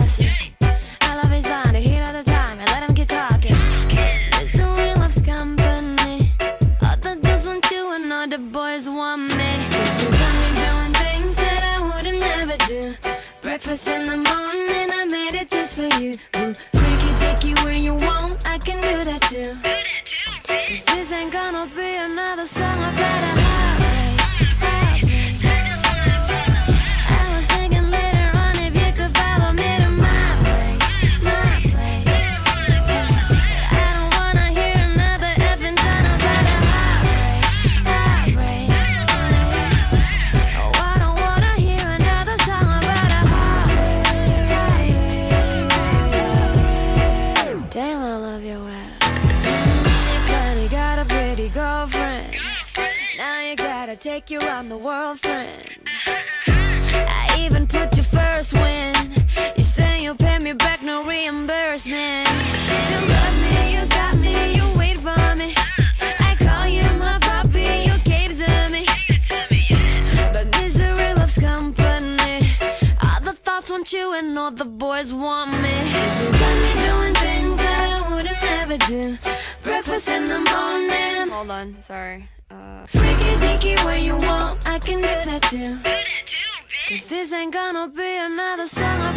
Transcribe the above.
I love his body, he all the time, and let him get talking. Loves company. Other girls want you, and other boys want me. Got me doing things that I wouldn't do. Breakfast in the morning, I made it just for you. Freaky when you want, I can do that too. Cause this ain't gonna be another song about it. Gotta take you around the world, friend. I even put you first when you say you'll pay me back, no reimbursement. You love me, you got me, you wait for me. I call you my puppy, you cater to me. But misery loves company. All the thoughts want you and all the boys want me. you got me doing never do. Breakfast in the morning. Hold on, sorry. Uh... Freaky dinky where you want, I can do that too. Do that too Cause this ain't gonna be another song.